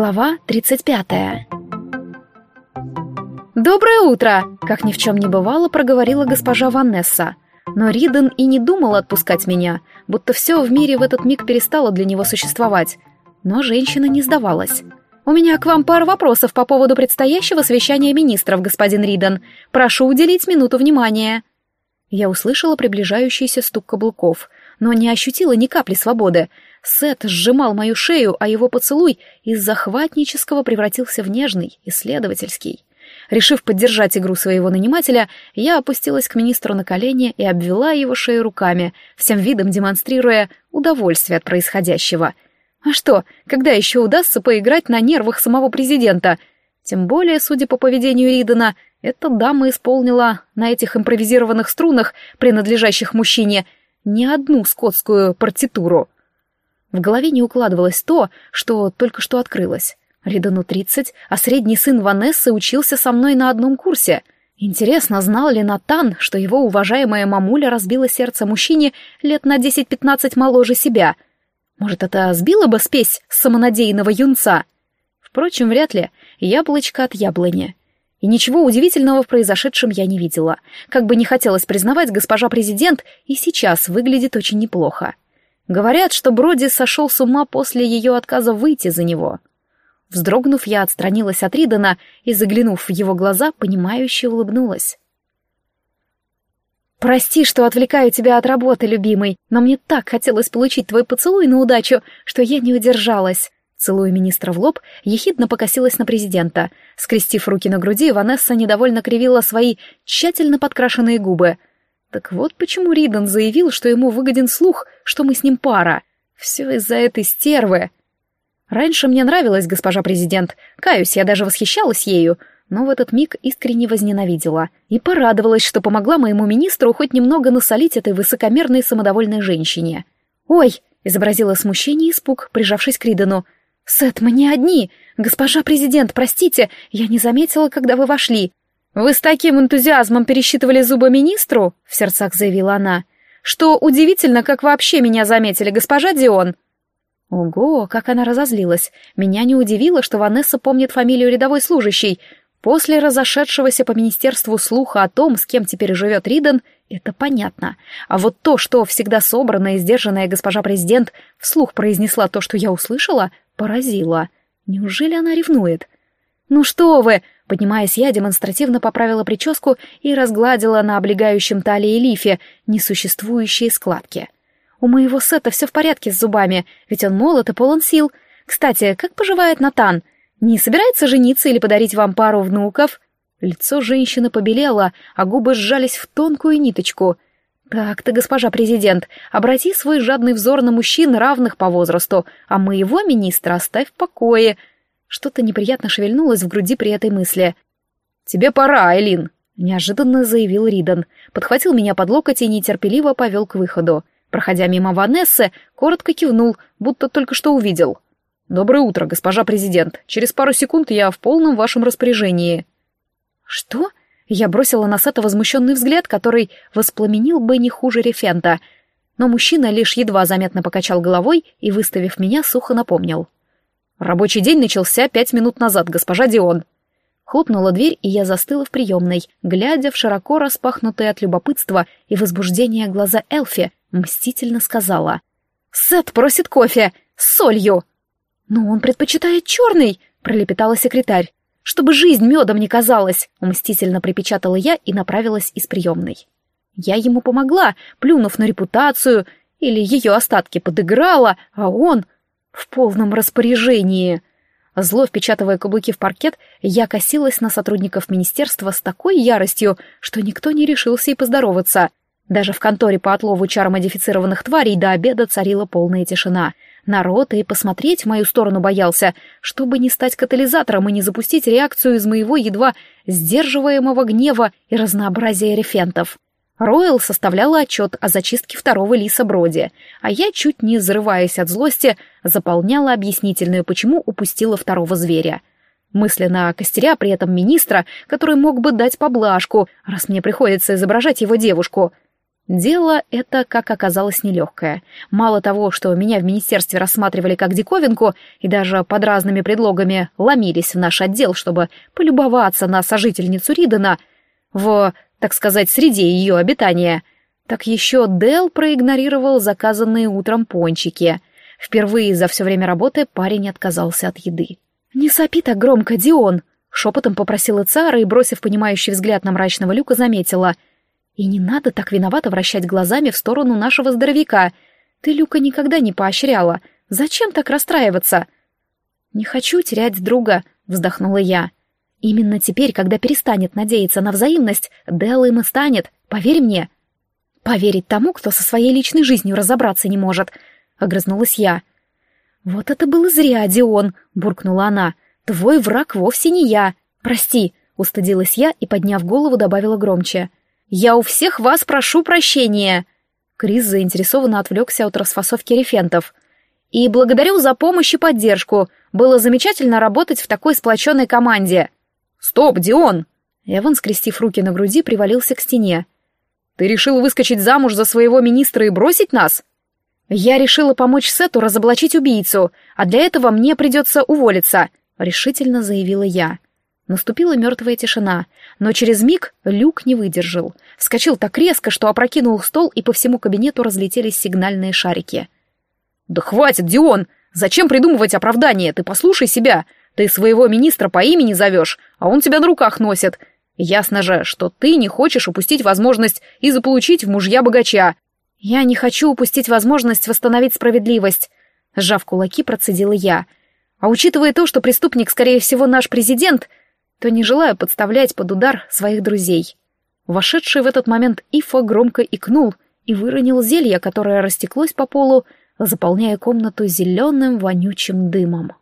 Глава 35 «Доброе утро!» — как ни в чем не бывало, проговорила госпожа Ванесса. Но Риден и не думал отпускать меня, будто все в мире в этот миг перестало для него существовать. Но женщина не сдавалась. «У меня к вам пара вопросов по поводу предстоящего совещания министров, господин Риден. Прошу уделить минуту внимания». Я услышала приближающийся стук каблуков, но не ощутила ни капли свободы. Сет сжимал мою шею, а его поцелуй из захватнического превратился в нежный, исследовательский. Решив поддержать игру своего нанимателя, я опустилась к министру на колени и обвела его шею руками, всем видом демонстрируя удовольствие от происходящего. А что, когда еще удастся поиграть на нервах самого президента? Тем более, судя по поведению Ридена, эта дама исполнила на этих импровизированных струнах, принадлежащих мужчине, не одну скотскую партитуру. В голове не укладывалось то, что только что открылось. Ридану тридцать, а средний сын Ванессы учился со мной на одном курсе. Интересно, знал ли Натан, что его уважаемая мамуля разбила сердце мужчине лет на десять-пятнадцать моложе себя? Может, это сбило бы спесь самонадеянного юнца? Впрочем, вряд ли. Яблочко от яблони. И ничего удивительного в произошедшем я не видела. Как бы не хотелось признавать, госпожа президент и сейчас выглядит очень неплохо. Говорят, что Броди сошел с ума после ее отказа выйти за него. Вздрогнув, я отстранилась от Ридана и, заглянув в его глаза, понимающе улыбнулась. «Прости, что отвлекаю тебя от работы, любимый, но мне так хотелось получить твой поцелуй на удачу, что я не удержалась». Целуя министра в лоб, ехидно покосилась на президента. Скрестив руки на груди, Ванесса недовольно кривила свои тщательно подкрашенные губы. Так вот почему Ридан заявил, что ему выгоден слух, что мы с ним пара. Все из-за этой стервы. Раньше мне нравилась госпожа президент, каюсь, я даже восхищалась ею, но в этот миг искренне возненавидела и порадовалась, что помогла моему министру хоть немного насолить этой высокомерной самодовольной женщине. «Ой!» — изобразила смущение и испуг, прижавшись к Ридену. «Сет, мы не одни! Госпожа президент, простите, я не заметила, когда вы вошли!» «Вы с таким энтузиазмом пересчитывали зубы министру?» — в сердцах заявила она. «Что удивительно, как вообще меня заметили, госпожа Дион!» Ого, как она разозлилась. Меня не удивило, что Ванесса помнит фамилию рядовой служащей. После разошедшегося по министерству слуха о том, с кем теперь живет Риден, это понятно. А вот то, что всегда собранная и сдержанная госпожа президент вслух произнесла то, что я услышала, поразило. Неужели она ревнует? «Ну что вы!» Поднимаясь, я демонстративно поправила прическу и разгладила на облегающем талии лифе несуществующие складки. У моего Сета все в порядке с зубами, ведь он молод и полон сил. Кстати, как поживает Натан? Не собирается жениться или подарить вам пару внуков?» Лицо женщины побелело, а губы сжались в тонкую ниточку. «Так-то, госпожа президент, обрати свой жадный взор на мужчин, равных по возрасту, а моего министра оставь в покое». Что-то неприятно шевельнулось в груди при этой мысли. «Тебе пора, Айлин», — неожиданно заявил Ридан. Подхватил меня под локоть и нетерпеливо повел к выходу. Проходя мимо Ванессы, коротко кивнул, будто только что увидел. «Доброе утро, госпожа президент. Через пару секунд я в полном вашем распоряжении». «Что?» Я бросила на Сета возмущенный взгляд, который воспламенил бы не хуже рефента. Но мужчина лишь едва заметно покачал головой и, выставив меня, сухо напомнил. «Рабочий день начался пять минут назад, госпожа Дион». Хлопнула дверь, и я застыла в приемной, глядя в широко распахнутые от любопытства и возбуждения глаза Элфи, Мстительно сказала. «Сет просит кофе! С солью!» «Но он предпочитает черный!» — пролепетала секретарь. «Чтобы жизнь медом не казалась!» — мстительно припечатала я и направилась из приемной. Я ему помогла, плюнув на репутацию, или ее остатки подыграла, а он в полном распоряжении. Зло впечатывая каблуки в паркет, я косилась на сотрудников министерства с такой яростью, что никто не решился и поздороваться. Даже в конторе по отлову чаромодифицированных тварей до обеда царила полная тишина. Народ и посмотреть в мою сторону боялся, чтобы не стать катализатором и не запустить реакцию из моего едва сдерживаемого гнева и разнообразия рефентов. Ройл составляла отчет о зачистке второго лиса Броди, а я, чуть не взрываясь от злости, заполняла объяснительную, почему упустила второго зверя. Мысленно костеря при этом министра, который мог бы дать поблажку, раз мне приходится изображать его девушку — Дело это, как оказалось, нелегкое. Мало того, что меня в министерстве рассматривали как диковинку и даже под разными предлогами ломились в наш отдел, чтобы полюбоваться на сожительницу Ридена в, так сказать, среде ее обитания, так еще Дел проигнорировал заказанные утром пончики. Впервые за все время работы парень отказался от еды. «Не сопи так громко, Дион!» — шепотом попросила Цара и, бросив понимающий взгляд на мрачного люка, заметила — и не надо так виновато вращать глазами в сторону нашего здоровяка. Ты Люка никогда не поощряла. Зачем так расстраиваться? Не хочу терять друга, вздохнула я. Именно теперь, когда перестанет надеяться на взаимность, Делл им и станет, поверь мне. Поверить тому, кто со своей личной жизнью разобраться не может, огрызнулась я. Вот это было зря, Дион, буркнула она. Твой враг вовсе не я. Прости, устыдилась я и, подняв голову, добавила громче. «Я у всех вас прошу прощения!» Крис заинтересованно отвлекся от расфасовки рефентов. «И благодарю за помощь и поддержку. Было замечательно работать в такой сплоченной команде». «Стоп, Дион!» Эван, скрестив руки на груди, привалился к стене. «Ты решил выскочить замуж за своего министра и бросить нас?» «Я решила помочь Сету разоблачить убийцу, а для этого мне придется уволиться», — решительно заявила я. Наступила мертвая тишина, но через миг люк не выдержал. Вскочил так резко, что опрокинул стол, и по всему кабинету разлетелись сигнальные шарики. «Да хватит, Дион! Зачем придумывать оправдание? Ты послушай себя! Ты своего министра по имени зовешь, а он тебя на руках носит. Ясно же, что ты не хочешь упустить возможность и заполучить в мужья богача. Я не хочу упустить возможность восстановить справедливость», — сжав кулаки, процедила я. «А учитывая то, что преступник, скорее всего, наш президент, — то не желаю подставлять под удар своих друзей. Вошедший в этот момент Ифа громко икнул и выронил зелье, которое растеклось по полу, заполняя комнату зеленым вонючим дымом.